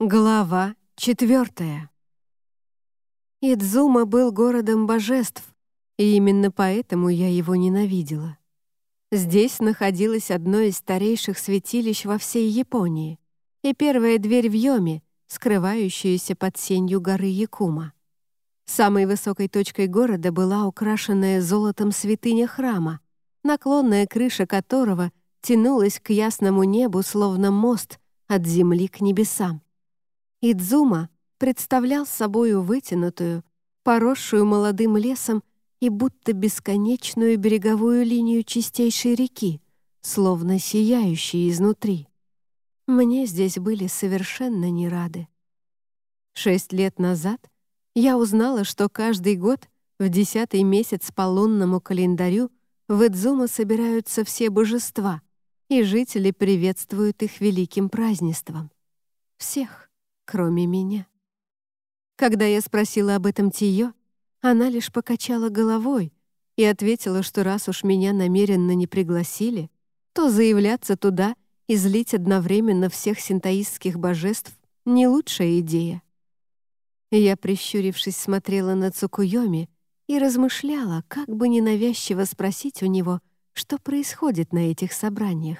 Глава четвертая. Идзума был городом божеств, и именно поэтому я его ненавидела. Здесь находилось одно из старейших святилищ во всей Японии и первая дверь в Йоме, скрывающаяся под сенью горы Якума. Самой высокой точкой города была украшенная золотом святыня храма, наклонная крыша которого тянулась к ясному небу, словно мост от земли к небесам. Идзума представлял собою вытянутую, поросшую молодым лесом и будто бесконечную береговую линию чистейшей реки, словно сияющей изнутри. Мне здесь были совершенно не рады. Шесть лет назад я узнала, что каждый год в десятый месяц по лунному календарю в Идзума собираются все божества, и жители приветствуют их великим празднеством. Всех кроме меня. Когда я спросила об этом Тиё, она лишь покачала головой и ответила, что раз уж меня намеренно не пригласили, то заявляться туда и злить одновременно всех синтоистских божеств — не лучшая идея. Я, прищурившись, смотрела на Цукуйоми и размышляла, как бы ненавязчиво спросить у него, что происходит на этих собраниях,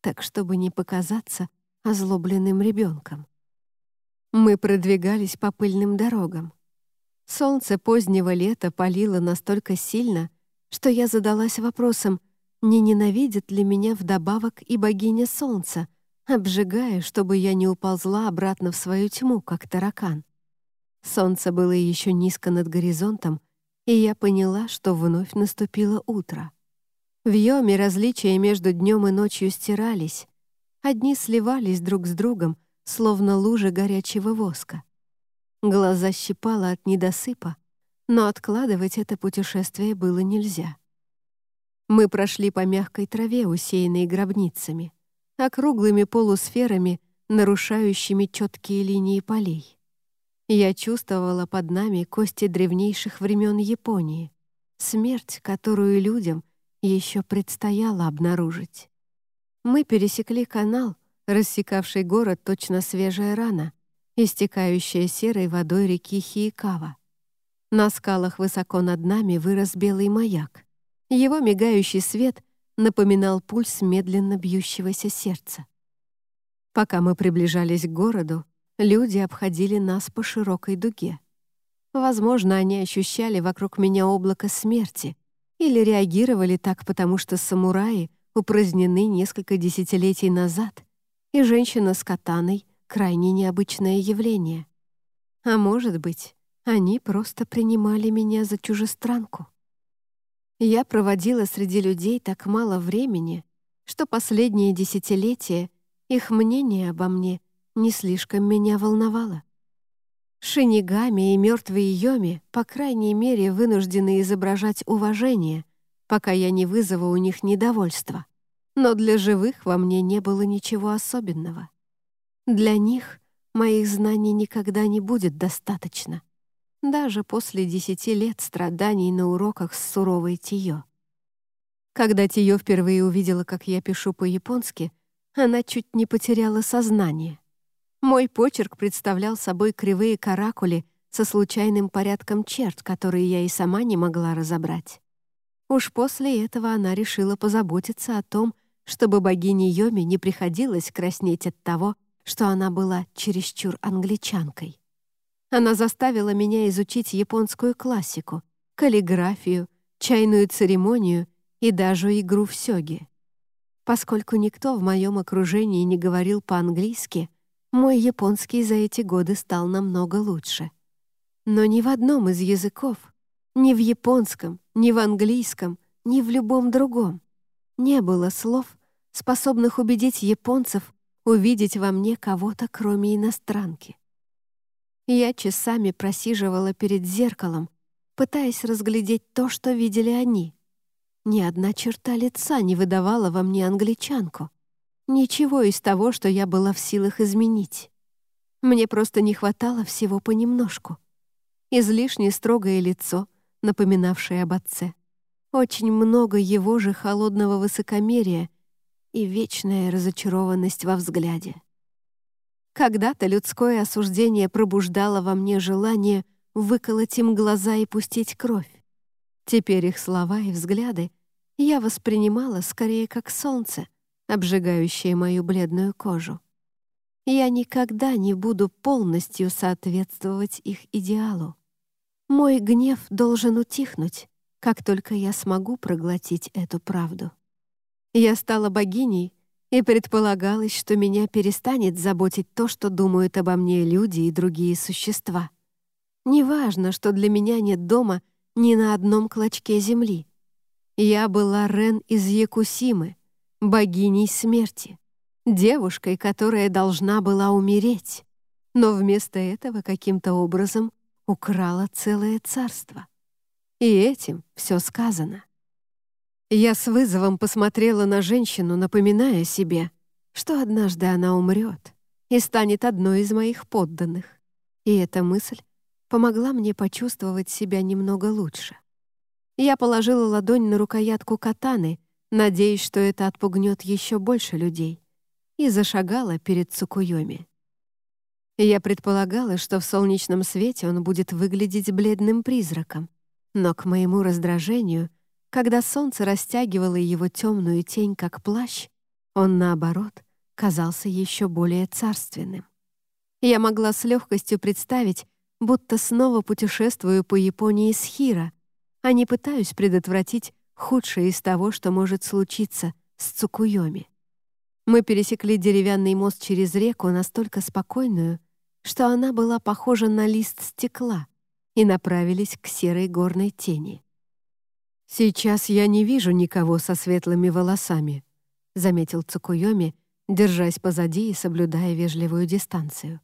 так чтобы не показаться озлобленным ребенком. Мы продвигались по пыльным дорогам. Солнце позднего лета палило настолько сильно, что я задалась вопросом, не ненавидит ли меня вдобавок и богиня солнца, обжигая, чтобы я не уползла обратно в свою тьму, как таракан. Солнце было еще низко над горизонтом, и я поняла, что вновь наступило утро. В Йоме различия между днем и ночью стирались. Одни сливались друг с другом — словно лужа горячего воска. Глаза щипало от недосыпа, но откладывать это путешествие было нельзя. Мы прошли по мягкой траве, усеянной гробницами, округлыми полусферами, нарушающими четкие линии полей. Я чувствовала под нами кости древнейших времен Японии, смерть, которую людям еще предстояло обнаружить. Мы пересекли канал, рассекавший город точно свежая рана, истекающая серой водой реки Хиикава. На скалах высоко над нами вырос белый маяк. Его мигающий свет напоминал пульс медленно бьющегося сердца. Пока мы приближались к городу, люди обходили нас по широкой дуге. Возможно, они ощущали вокруг меня облако смерти или реагировали так, потому что самураи упразднены несколько десятилетий назад и женщина с катаной — крайне необычное явление. А может быть, они просто принимали меня за чужестранку. Я проводила среди людей так мало времени, что последние десятилетия их мнение обо мне не слишком меня волновало. Шинигами и мертвые Йоми, по крайней мере, вынуждены изображать уважение, пока я не вызову у них недовольства но для живых во мне не было ничего особенного. Для них моих знаний никогда не будет достаточно, даже после десяти лет страданий на уроках с суровой Тиё. Когда Тиё впервые увидела, как я пишу по-японски, она чуть не потеряла сознание. Мой почерк представлял собой кривые каракули со случайным порядком черт, которые я и сама не могла разобрать. Уж после этого она решила позаботиться о том, чтобы богине Йоми не приходилось краснеть от того, что она была чересчур англичанкой. Она заставила меня изучить японскую классику, каллиграфию, чайную церемонию и даже игру в сёги. Поскольку никто в моем окружении не говорил по-английски, мой японский за эти годы стал намного лучше. Но ни в одном из языков, ни в японском, ни в английском, ни в любом другом, не было слов, способных убедить японцев увидеть во мне кого-то, кроме иностранки. Я часами просиживала перед зеркалом, пытаясь разглядеть то, что видели они. Ни одна черта лица не выдавала во мне англичанку. Ничего из того, что я была в силах изменить. Мне просто не хватало всего понемножку. Излишне строгое лицо, напоминавшее об отце. Очень много его же холодного высокомерия и вечная разочарованность во взгляде. Когда-то людское осуждение пробуждало во мне желание выколоть им глаза и пустить кровь. Теперь их слова и взгляды я воспринимала скорее как солнце, обжигающее мою бледную кожу. Я никогда не буду полностью соответствовать их идеалу. Мой гнев должен утихнуть, как только я смогу проглотить эту правду. Я стала богиней, и предполагалось, что меня перестанет заботить то, что думают обо мне люди и другие существа. Неважно, что для меня нет дома ни на одном клочке земли. Я была Рен из Якусимы, богиней смерти, девушкой, которая должна была умереть, но вместо этого каким-то образом украла целое царство. И этим все сказано. Я с вызовом посмотрела на женщину, напоминая себе, что однажды она умрет и станет одной из моих подданных. И эта мысль помогла мне почувствовать себя немного лучше. Я положила ладонь на рукоятку катаны, надеясь, что это отпугнет еще больше людей, и зашагала перед Цукуйоми. Я предполагала, что в солнечном свете он будет выглядеть бледным призраком, но к моему раздражению — когда солнце растягивало его темную тень, как плащ, он, наоборот, казался еще более царственным. Я могла с легкостью представить, будто снова путешествую по Японии с Хира, а не пытаюсь предотвратить худшее из того, что может случиться с Цукуйоми. Мы пересекли деревянный мост через реку настолько спокойную, что она была похожа на лист стекла, и направились к серой горной тени. «Сейчас я не вижу никого со светлыми волосами», — заметил Цукуйоми, держась позади и соблюдая вежливую дистанцию.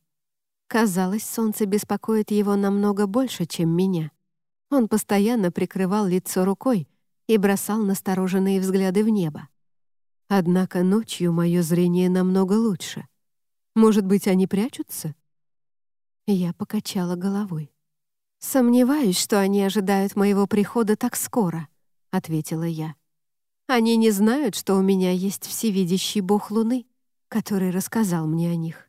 Казалось, солнце беспокоит его намного больше, чем меня. Он постоянно прикрывал лицо рукой и бросал настороженные взгляды в небо. Однако ночью мое зрение намного лучше. Может быть, они прячутся? Я покачала головой. Сомневаюсь, что они ожидают моего прихода так скоро ответила я. «Они не знают, что у меня есть всевидящий бог Луны, который рассказал мне о них».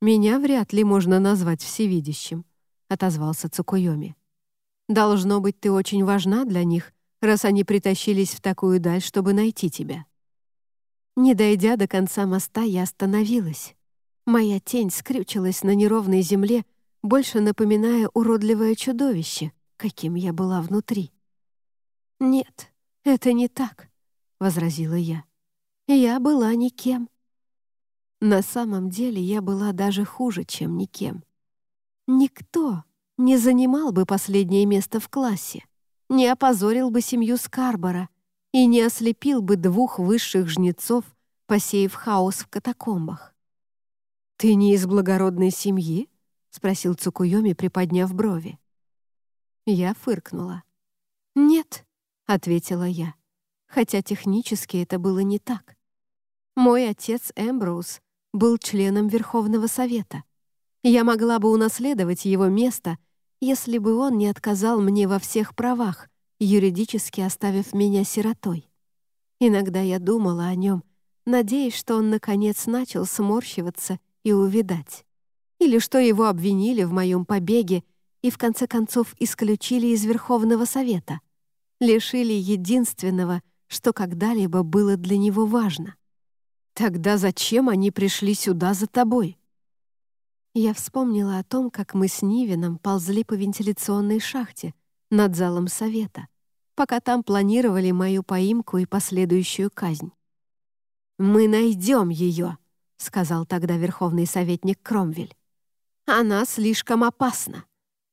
«Меня вряд ли можно назвать всевидящим», — отозвался Цукуйоми. «Должно быть, ты очень важна для них, раз они притащились в такую даль, чтобы найти тебя». Не дойдя до конца моста, я остановилась. Моя тень скрючилась на неровной земле, больше напоминая уродливое чудовище, каким я была внутри. «Нет, это не так», — возразила я. «Я была никем». На самом деле я была даже хуже, чем никем. Никто не занимал бы последнее место в классе, не опозорил бы семью Скарбора и не ослепил бы двух высших жнецов, посеяв хаос в катакомбах. «Ты не из благородной семьи?» — спросил Цукуйоми, приподняв брови. Я фыркнула. «Нет, — ответила я, хотя технически это было не так. Мой отец Эмброуз был членом Верховного Совета. Я могла бы унаследовать его место, если бы он не отказал мне во всех правах, юридически оставив меня сиротой. Иногда я думала о нем, надеясь, что он наконец начал сморщиваться и увидать. Или что его обвинили в моем побеге и в конце концов исключили из Верховного Совета — лишили единственного, что когда-либо было для него важно. Тогда зачем они пришли сюда за тобой? Я вспомнила о том, как мы с Нивином ползли по вентиляционной шахте над залом совета, пока там планировали мою поимку и последующую казнь. «Мы найдем ее», — сказал тогда верховный советник Кромвель. «Она слишком опасна.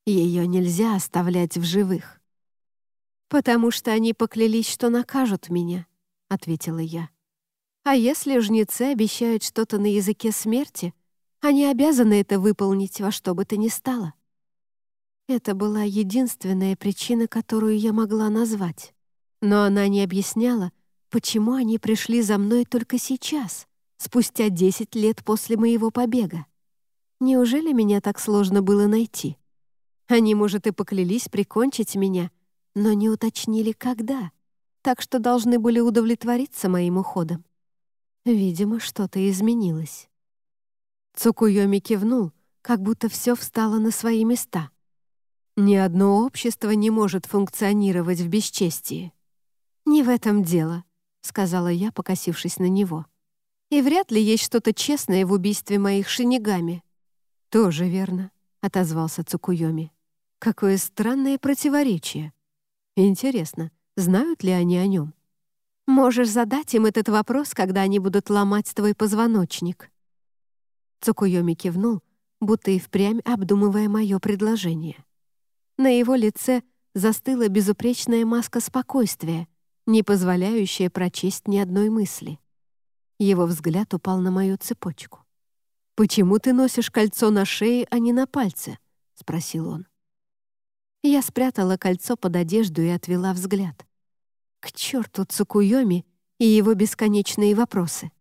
Ее нельзя оставлять в живых». «Потому что они поклялись, что накажут меня», — ответила я. «А если жнецы обещают что-то на языке смерти, они обязаны это выполнить во что бы то ни стало». Это была единственная причина, которую я могла назвать. Но она не объясняла, почему они пришли за мной только сейчас, спустя десять лет после моего побега. Неужели меня так сложно было найти? Они, может, и поклялись прикончить меня — но не уточнили, когда, так что должны были удовлетвориться моим уходом. Видимо, что-то изменилось. Цукуйоми кивнул, как будто все встало на свои места. Ни одно общество не может функционировать в бесчестии. «Не в этом дело», — сказала я, покосившись на него. «И вряд ли есть что-то честное в убийстве моих шинигами». «Тоже верно», — отозвался Цукуйоми. «Какое странное противоречие. Интересно, знают ли они о нем?» «Можешь задать им этот вопрос, когда они будут ломать твой позвоночник». Цукуйоми кивнул, будто и впрямь обдумывая мое предложение. На его лице застыла безупречная маска спокойствия, не позволяющая прочесть ни одной мысли. Его взгляд упал на мою цепочку. «Почему ты носишь кольцо на шее, а не на пальце?» — спросил он. Я спрятала кольцо под одежду и отвела взгляд. К черту Цукуйоми и его бесконечные вопросы.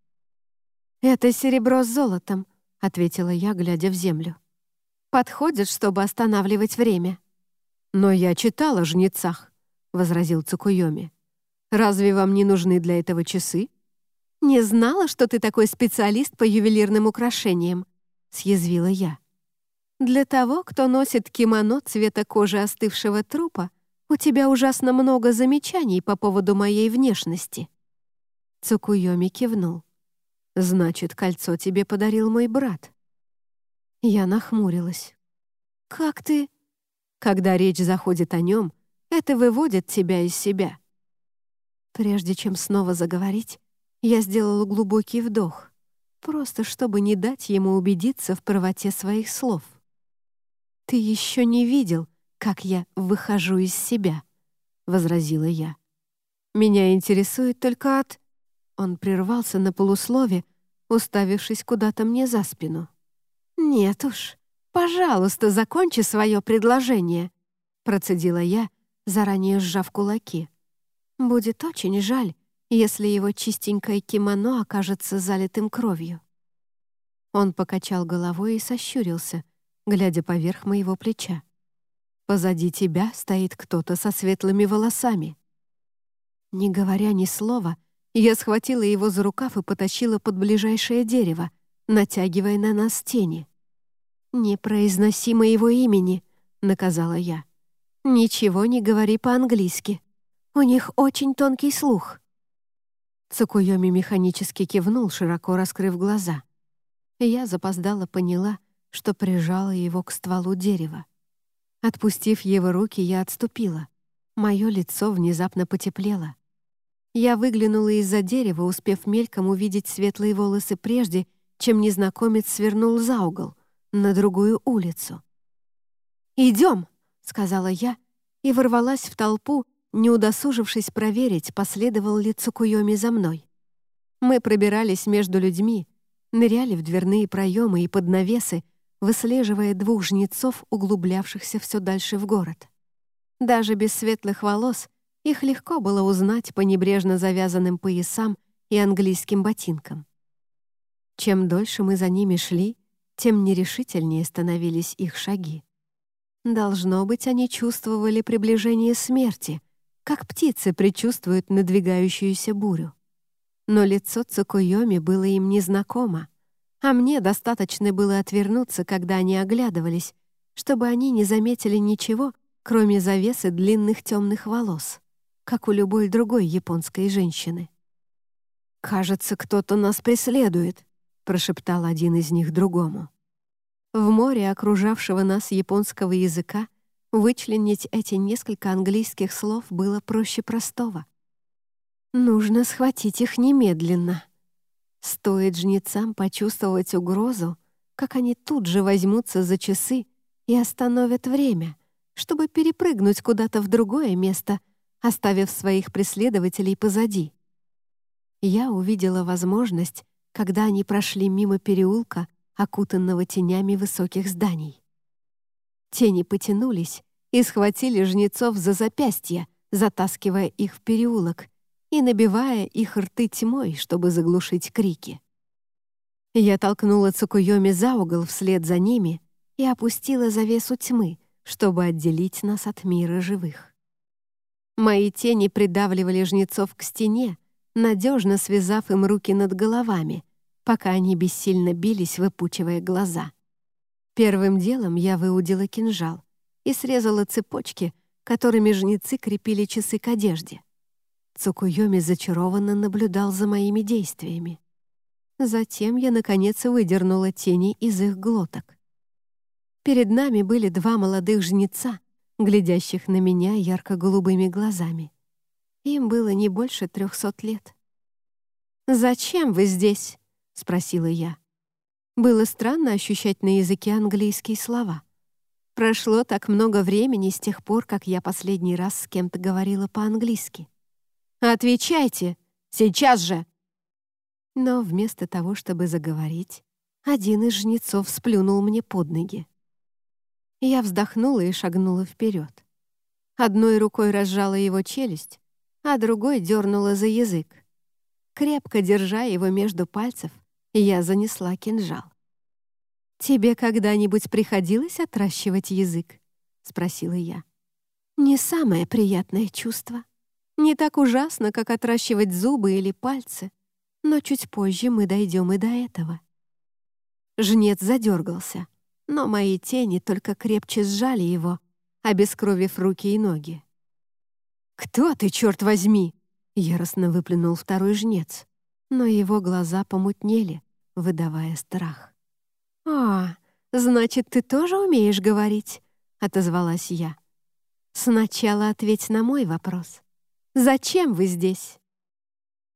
«Это серебро с золотом», — ответила я, глядя в землю. «Подходит, чтобы останавливать время». «Но я читала о жнецах», — возразил Цукуйоми. «Разве вам не нужны для этого часы?» «Не знала, что ты такой специалист по ювелирным украшениям», — съязвила я. «Для того, кто носит кимоно цвета кожи остывшего трупа, у тебя ужасно много замечаний по поводу моей внешности». Цукуйоми кивнул. «Значит, кольцо тебе подарил мой брат». Я нахмурилась. «Как ты...» Когда речь заходит о нем, это выводит тебя из себя. Прежде чем снова заговорить, я сделала глубокий вдох, просто чтобы не дать ему убедиться в правоте своих слов. «Ты еще не видел, как я выхожу из себя», — возразила я. «Меня интересует только от...» Он прервался на полуслове, уставившись куда-то мне за спину. «Нет уж, пожалуйста, закончи свое предложение», — процедила я, заранее сжав кулаки. «Будет очень жаль, если его чистенькое кимоно окажется залитым кровью». Он покачал головой и сощурился, глядя поверх моего плеча. «Позади тебя стоит кто-то со светлыми волосами». Не говоря ни слова, я схватила его за рукав и потащила под ближайшее дерево, натягивая на нас тени. «Не произноси моего имени», — наказала я. «Ничего не говори по-английски. У них очень тонкий слух». Цукуйоми механически кивнул, широко раскрыв глаза. Я запоздала поняла, что прижала его к стволу дерева. Отпустив его руки, я отступила. Мое лицо внезапно потеплело. Я выглянула из-за дерева, успев мельком увидеть светлые волосы прежде, чем незнакомец свернул за угол, на другую улицу. «Идем!» — сказала я и ворвалась в толпу, не удосужившись проверить, последовал ли Цукуйоми за мной. Мы пробирались между людьми, ныряли в дверные проемы и под навесы, выслеживая двух жнецов, углублявшихся все дальше в город. Даже без светлых волос их легко было узнать по небрежно завязанным поясам и английским ботинкам. Чем дольше мы за ними шли, тем нерешительнее становились их шаги. Должно быть, они чувствовали приближение смерти — как птицы предчувствуют надвигающуюся бурю. Но лицо Цукуйоми было им незнакомо, а мне достаточно было отвернуться, когда они оглядывались, чтобы они не заметили ничего, кроме завесы длинных темных волос, как у любой другой японской женщины. «Кажется, кто-то нас преследует», — прошептал один из них другому. В море окружавшего нас японского языка Вычленить эти несколько английских слов было проще простого. Нужно схватить их немедленно. Стоит жнецам почувствовать угрозу, как они тут же возьмутся за часы и остановят время, чтобы перепрыгнуть куда-то в другое место, оставив своих преследователей позади. Я увидела возможность, когда они прошли мимо переулка, окутанного тенями высоких зданий. Тени потянулись и схватили жнецов за запястья, затаскивая их в переулок и набивая их рты тьмой, чтобы заглушить крики. Я толкнула Цукуйоми за угол вслед за ними и опустила завесу тьмы, чтобы отделить нас от мира живых. Мои тени придавливали жнецов к стене, надежно связав им руки над головами, пока они бессильно бились, выпучивая глаза. Первым делом я выудила кинжал и срезала цепочки, которыми жнецы крепили часы к одежде. Цукуйоми зачарованно наблюдал за моими действиями. Затем я, наконец, выдернула тени из их глоток. Перед нами были два молодых жнеца, глядящих на меня ярко-голубыми глазами. Им было не больше трехсот лет. «Зачем вы здесь?» — спросила я. Было странно ощущать на языке английские слова. Прошло так много времени с тех пор, как я последний раз с кем-то говорила по-английски. «Отвечайте! Сейчас же!» Но вместо того, чтобы заговорить, один из жнецов сплюнул мне под ноги. Я вздохнула и шагнула вперед. Одной рукой разжала его челюсть, а другой дернула за язык. Крепко держа его между пальцев, я занесла кинжал. «Тебе когда-нибудь приходилось отращивать язык?» — спросила я. «Не самое приятное чувство. Не так ужасно, как отращивать зубы или пальцы, но чуть позже мы дойдем и до этого». Жнец задергался, но мои тени только крепче сжали его, обескровив руки и ноги. «Кто ты, черт возьми?» — яростно выплюнул второй жнец но его глаза помутнели, выдавая страх. «А, значит, ты тоже умеешь говорить?» — отозвалась я. «Сначала ответь на мой вопрос. Зачем вы здесь?»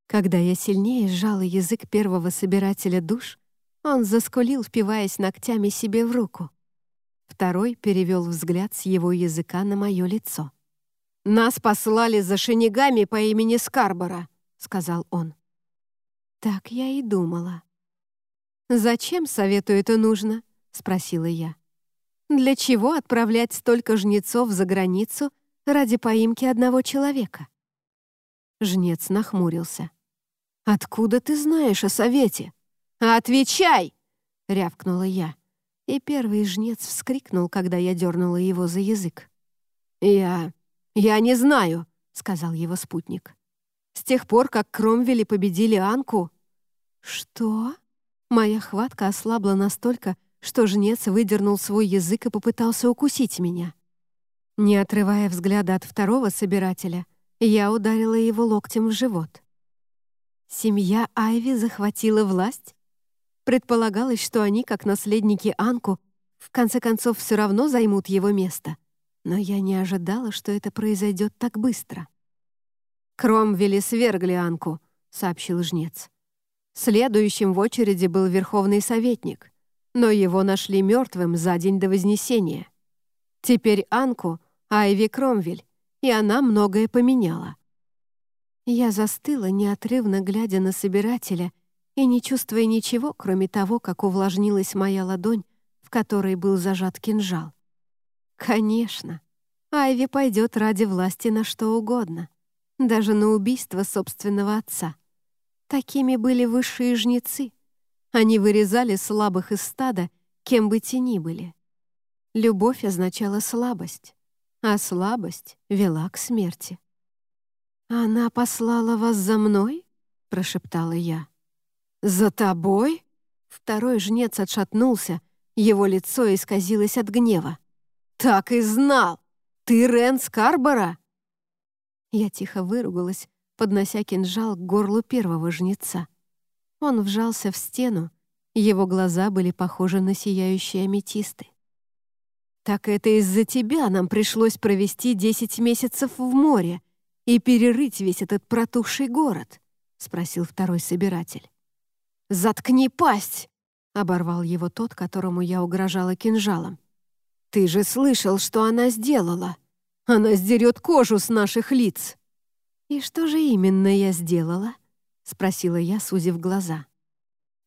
Когда я сильнее сжала язык первого собирателя душ, он заскулил, впиваясь ногтями себе в руку. Второй перевел взгляд с его языка на мое лицо. «Нас послали за шинигами по имени Скарбора», — сказал он. Так я и думала. «Зачем совету это нужно?» — спросила я. «Для чего отправлять столько жнецов за границу ради поимки одного человека?» Жнец нахмурился. «Откуда ты знаешь о совете?» «Отвечай!» — рявкнула я. И первый жнец вскрикнул, когда я дернула его за язык. «Я... я не знаю», — сказал его спутник. «С тех пор, как Кромвели победили Анку, «Что?» Моя хватка ослабла настолько, что жнец выдернул свой язык и попытался укусить меня. Не отрывая взгляда от второго собирателя, я ударила его локтем в живот. Семья Айви захватила власть? Предполагалось, что они, как наследники Анку, в конце концов все равно займут его место. Но я не ожидала, что это произойдет так быстро. «Кромвели свергли Анку», — сообщил жнец. Следующим в очереди был верховный советник, но его нашли мертвым за день до Вознесения. Теперь Анку — Айви Кромвель, и она многое поменяла. Я застыла, неотрывно глядя на собирателя и не чувствуя ничего, кроме того, как увлажнилась моя ладонь, в которой был зажат кинжал. Конечно, Айви пойдет ради власти на что угодно, даже на убийство собственного отца. Такими были высшие жнецы. Они вырезали слабых из стада, кем бы те ни были. Любовь означала слабость, а слабость вела к смерти. «Она послала вас за мной?» — прошептала я. «За тобой?» Второй жнец отшатнулся, его лицо исказилось от гнева. «Так и знал! Ты Рен Скарбора!» Я тихо выругалась, поднося кинжал к горлу первого жнеца. Он вжался в стену, его глаза были похожи на сияющие аметисты. «Так это из-за тебя нам пришлось провести десять месяцев в море и перерыть весь этот протухший город?» — спросил второй собиратель. «Заткни пасть!» — оборвал его тот, которому я угрожала кинжалом. «Ты же слышал, что она сделала! Она сдерет кожу с наших лиц!» «И что же именно я сделала?» — спросила я, сузив глаза.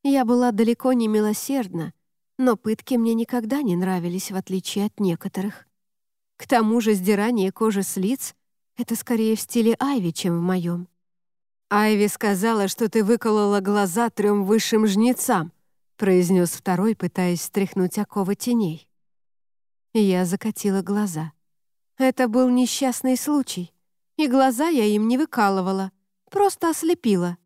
Я была далеко не милосердна, но пытки мне никогда не нравились, в отличие от некоторых. К тому же сдирание кожи с лиц — это скорее в стиле Айви, чем в моем. «Айви сказала, что ты выколола глаза трем высшим жнецам», произнес второй, пытаясь стряхнуть оковы теней. Я закатила глаза. Это был несчастный случай и глаза я им не выкалывала, просто ослепила.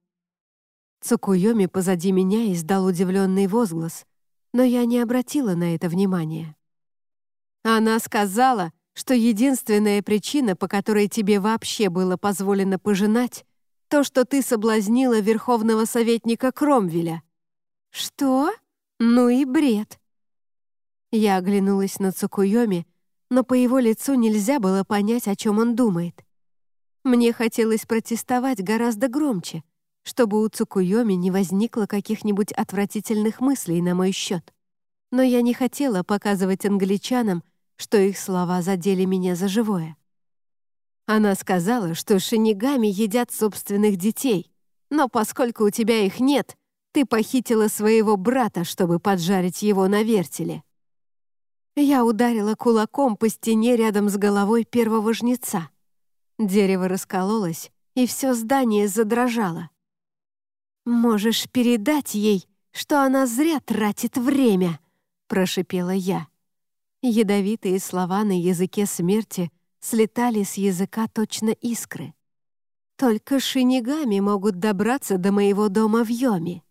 Цукуйоми позади меня издал удивленный возглас, но я не обратила на это внимания. Она сказала, что единственная причина, по которой тебе вообще было позволено пожинать, то, что ты соблазнила верховного советника Кромвеля. Что? Ну и бред. Я оглянулась на Цукуйоми, но по его лицу нельзя было понять, о чем он думает. Мне хотелось протестовать гораздо громче, чтобы у Цукуйоми не возникло каких-нибудь отвратительных мыслей на мой счет. Но я не хотела показывать англичанам, что их слова задели меня за живое. Она сказала, что шинигами едят собственных детей, но поскольку у тебя их нет, ты похитила своего брата, чтобы поджарить его на вертеле. Я ударила кулаком по стене рядом с головой первого жнеца. Дерево раскололось, и все здание задрожало. «Можешь передать ей, что она зря тратит время», — прошипела я. Ядовитые слова на языке смерти слетали с языка точно искры. Только шинигами могут добраться до моего дома в Йоме.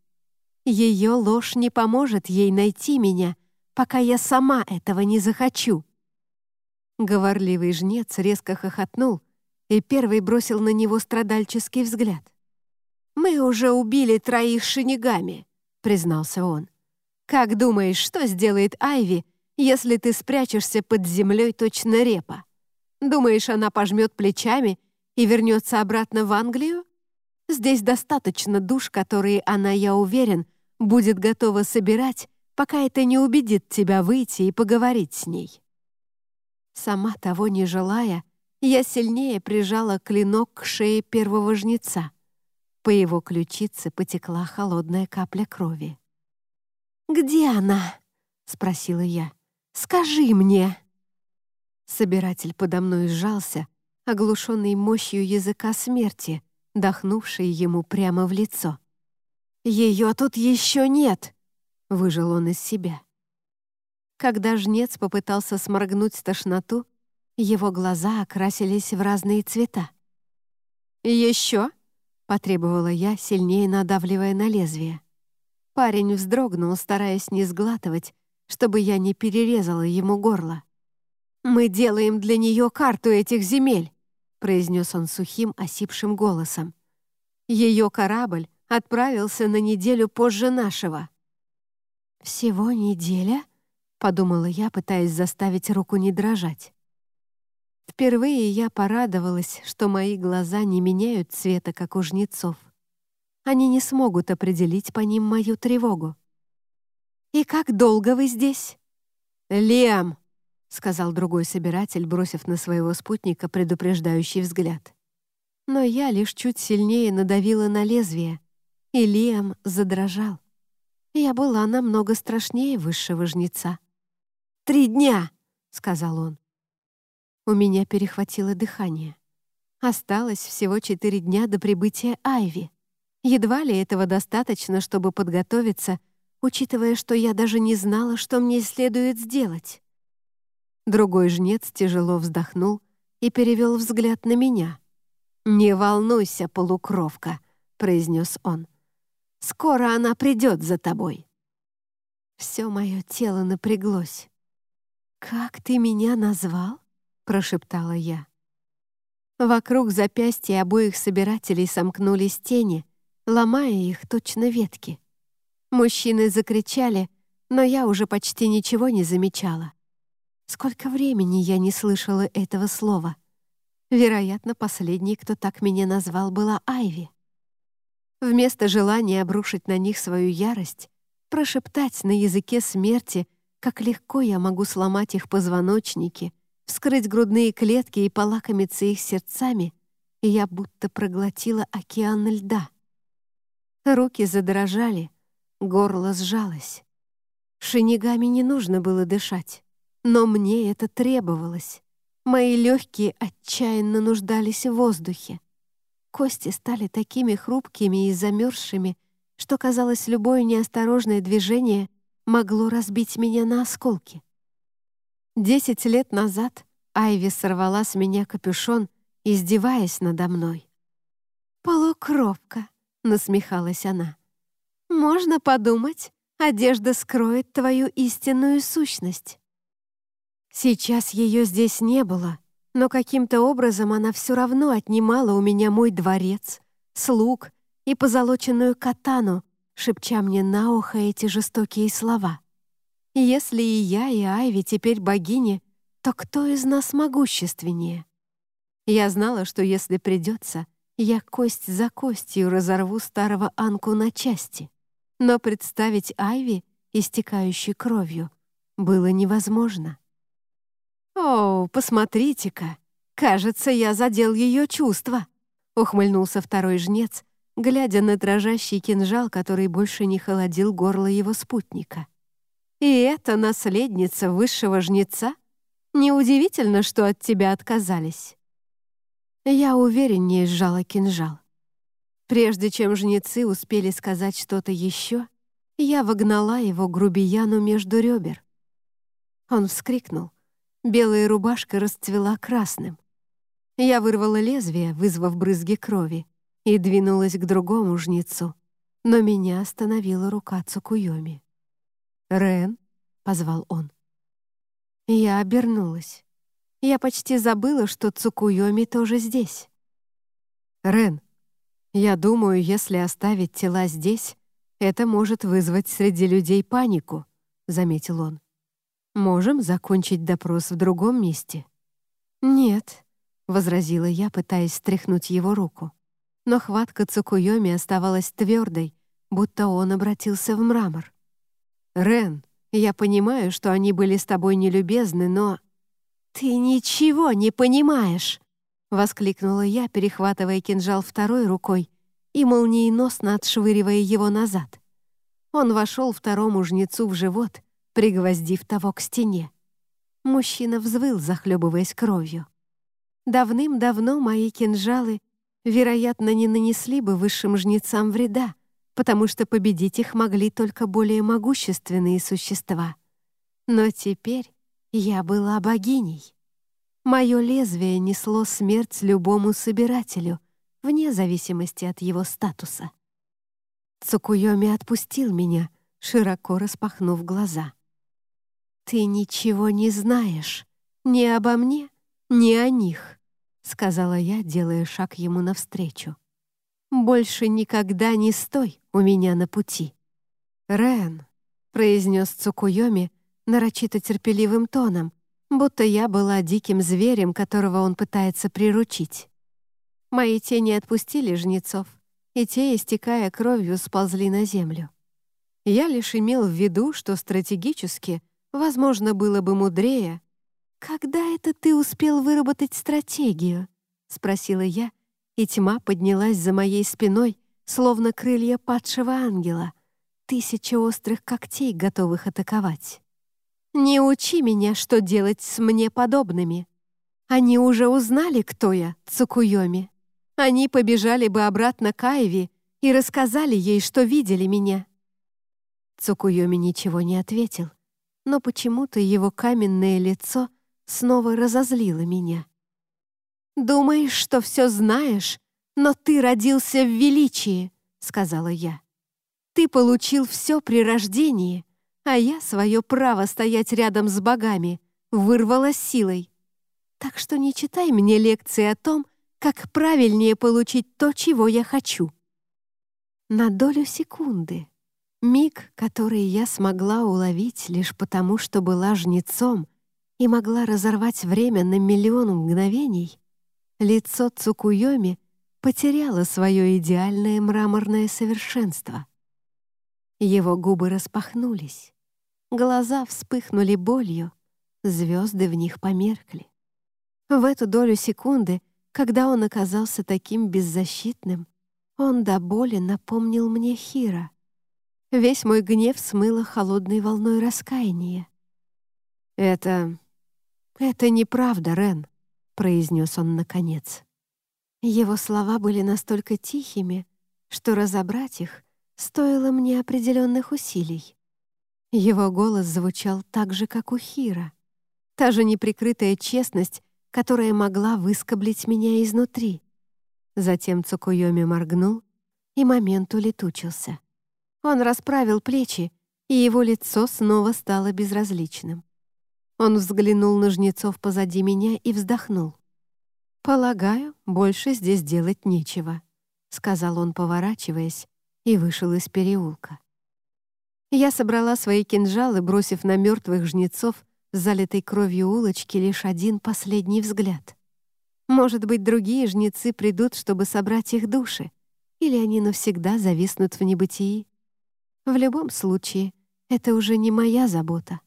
Ее ложь не поможет ей найти меня, пока я сама этого не захочу. Говорливый жнец резко хохотнул и первый бросил на него страдальческий взгляд. «Мы уже убили троих шинигами», — признался он. «Как думаешь, что сделает Айви, если ты спрячешься под землей точно репа? Думаешь, она пожмет плечами и вернется обратно в Англию? Здесь достаточно душ, которые она, я уверен, будет готова собирать, пока это не убедит тебя выйти и поговорить с ней». Сама того не желая, я сильнее прижала клинок к шее первого жнеца — по его ключице потекла холодная капля крови. «Где она?» — спросила я. «Скажи мне!» Собиратель подо мной сжался, оглушенный мощью языка смерти, дохнувший ему прямо в лицо. «Ее тут еще нет!» — выжил он из себя. Когда жнец попытался сморгнуть тошноту, его глаза окрасились в разные цвета. «Еще?» Потребовала я, сильнее надавливая на лезвие. Парень вздрогнул, стараясь не сглатывать, чтобы я не перерезала ему горло. «Мы делаем для нее карту этих земель», произнес он сухим, осипшим голосом. Ее корабль отправился на неделю позже нашего. «Всего неделя?» — подумала я, пытаясь заставить руку не дрожать. Впервые я порадовалась, что мои глаза не меняют цвета, как у жнецов. Они не смогут определить по ним мою тревогу. «И как долго вы здесь?» «Лиам», — сказал другой собиратель, бросив на своего спутника предупреждающий взгляд. Но я лишь чуть сильнее надавила на лезвие, и Лиам задрожал. Я была намного страшнее высшего жнеца. «Три дня!» — сказал он. У меня перехватило дыхание. Осталось всего четыре дня до прибытия Айви. Едва ли этого достаточно, чтобы подготовиться, учитывая, что я даже не знала, что мне следует сделать. Другой жнец тяжело вздохнул и перевел взгляд на меня. «Не волнуйся, полукровка», — произнес он. «Скоро она придет за тобой». Все мое тело напряглось. «Как ты меня назвал?» Прошептала я. Вокруг запястья обоих собирателей сомкнулись тени, ломая их точно ветки. Мужчины закричали, но я уже почти ничего не замечала. Сколько времени я не слышала этого слова. Вероятно, последний, кто так меня назвал, была Айви. Вместо желания обрушить на них свою ярость, прошептать на языке смерти, как легко я могу сломать их позвоночники — вскрыть грудные клетки и полакомиться их сердцами, и я будто проглотила океан льда. Руки задрожали, горло сжалось. Шинигами не нужно было дышать, но мне это требовалось. Мои легкие отчаянно нуждались в воздухе. Кости стали такими хрупкими и замерзшими, что, казалось, любое неосторожное движение могло разбить меня на осколки. Десять лет назад Айви сорвала с меня капюшон, издеваясь надо мной. «Полукровка», — насмехалась она. Можно подумать, одежда скроет твою истинную сущность. Сейчас ее здесь не было, но каким-то образом она все равно отнимала у меня мой дворец, слуг и позолоченную катану, шепча мне на ухо эти жестокие слова. Если и я, и Айви теперь богини, то кто из нас могущественнее? Я знала, что если придется, я кость за костью разорву старого Анку на части. Но представить Айви, истекающей кровью, было невозможно. «О, посмотрите-ка! Кажется, я задел ее чувства!» — ухмыльнулся второй жнец, глядя на дрожащий кинжал, который больше не холодил горло его спутника. «И это наследница высшего жнеца? Неудивительно, что от тебя отказались». Я увереннее сжала кинжал. Прежде чем жнецы успели сказать что-то еще, я вогнала его грубияну между ребер. Он вскрикнул — Белая рубашка расцвела красным. Я вырвала лезвие, вызвав брызги крови, и двинулась к другому жнецу, но меня остановила рука Цукуйоми. «Рен», — позвал он. Я обернулась. Я почти забыла, что Цукуйоми тоже здесь. «Рен, я думаю, если оставить тела здесь, это может вызвать среди людей панику», — заметил он. Можем закончить допрос в другом месте?» «Нет», — возразила я, пытаясь стряхнуть его руку. Но хватка Цукуйоми оставалась твердой, будто он обратился в мрамор. «Рен, я понимаю, что они были с тобой нелюбезны, но...» «Ты ничего не понимаешь!» — воскликнула я, перехватывая кинжал второй рукой и молниеносно отшвыривая его назад. Он вошел второму жнецу в живот — пригвоздив того к стене. Мужчина взвыл, захлебываясь кровью. Давным-давно мои кинжалы, вероятно, не нанесли бы высшим жнецам вреда, потому что победить их могли только более могущественные существа. Но теперь я была богиней. Мое лезвие несло смерть любому собирателю, вне зависимости от его статуса. Цукуйоми отпустил меня, широко распахнув глаза. «Ты ничего не знаешь. Ни обо мне, ни о них», — сказала я, делая шаг ему навстречу. «Больше никогда не стой у меня на пути». «Рен», — произнес Цукуйоми нарочито терпеливым тоном, будто я была диким зверем, которого он пытается приручить. Мои тени отпустили жнецов, и те, истекая кровью, сползли на землю. Я лишь имел в виду, что стратегически Возможно, было бы мудрее. «Когда это ты успел выработать стратегию?» — спросила я, и тьма поднялась за моей спиной, словно крылья падшего ангела, тысяча острых когтей, готовых атаковать. «Не учи меня, что делать с мне подобными. Они уже узнали, кто я, Цукуйоми. Они побежали бы обратно к Айви и рассказали ей, что видели меня». Цукуйоми ничего не ответил, но почему-то его каменное лицо снова разозлило меня. «Думаешь, что все знаешь, но ты родился в величии», — сказала я. «Ты получил все при рождении, а я свое право стоять рядом с богами вырвала силой. Так что не читай мне лекции о том, как правильнее получить то, чего я хочу». На долю секунды Миг, который я смогла уловить лишь потому, что была жнецом и могла разорвать время на миллион мгновений, лицо Цукуйоми потеряло свое идеальное мраморное совершенство. Его губы распахнулись, глаза вспыхнули болью, звезды в них померкли. В эту долю секунды, когда он оказался таким беззащитным, он до боли напомнил мне Хира — Весь мой гнев смыло холодной волной раскаяния. «Это... это неправда, Рен», — произнес он наконец. Его слова были настолько тихими, что разобрать их стоило мне определенных усилий. Его голос звучал так же, как у Хира. Та же неприкрытая честность, которая могла выскоблить меня изнутри. Затем Цукуйоми моргнул, и момент улетучился. Он расправил плечи, и его лицо снова стало безразличным. Он взглянул на жнецов позади меня и вздохнул. «Полагаю, больше здесь делать нечего», — сказал он, поворачиваясь, и вышел из переулка. Я собрала свои кинжалы, бросив на мертвых жнецов залитой кровью улочки лишь один последний взгляд. Может быть, другие жнецы придут, чтобы собрать их души, или они навсегда зависнут в небытии. В любом случае, это уже не моя забота.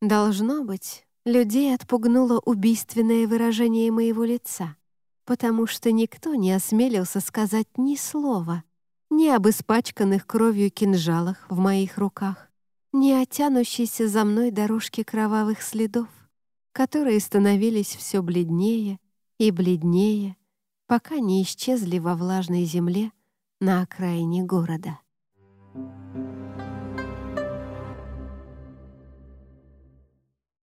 Должно быть, людей отпугнуло убийственное выражение моего лица, потому что никто не осмелился сказать ни слова ни об испачканных кровью кинжалах в моих руках, ни о тянущейся за мной дорожке кровавых следов, которые становились все бледнее и бледнее, пока не исчезли во влажной земле на окраине города. Thank you.